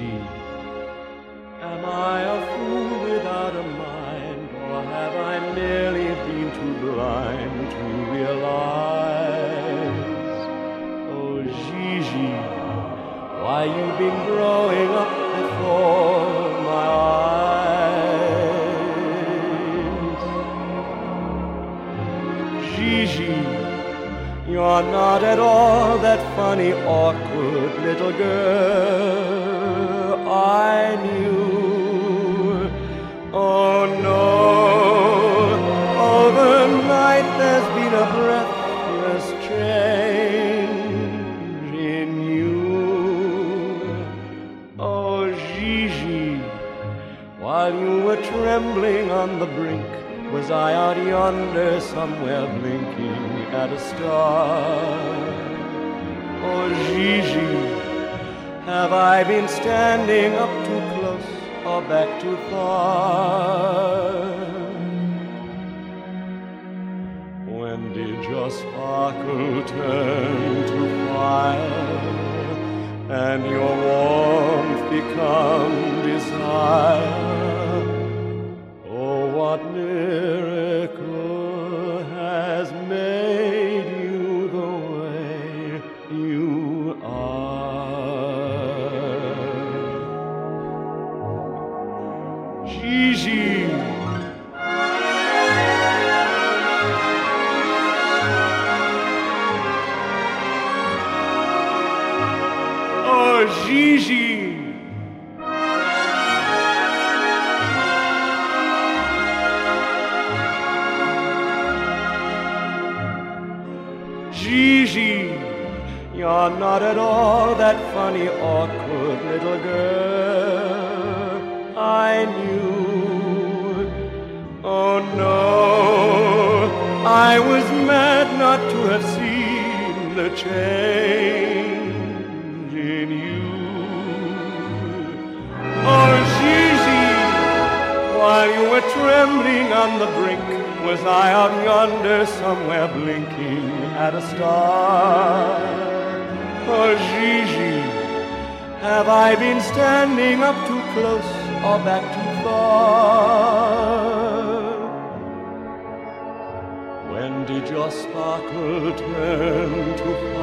Am I a fool without a mind, or have I merely been too blind to realize? Oh, Gigi, why you've been growing up before my eyes. Gigi, you're not at all that funny, awkward little girl I knew. Oh no, overnight there's been a breathless change in you. Oh Gigi, while you were trembling on the brink, was I out yonder somewhere blinking at a star? Oh Gigi, have I been standing up too close or back too far? When did your sparkle turn to fire and your warmth become Gigi. Oh, Gigi. Gigi, you're not at all that funny, awkward little girl I knew. Oh no, I was mad not to have seen the change in you. Oh, Gigi, while you were trembling on the brink, was I out yonder somewhere blinking at a star? Oh, Gigi, have I been standing up too close or back too far? When did your sparkle turn to fire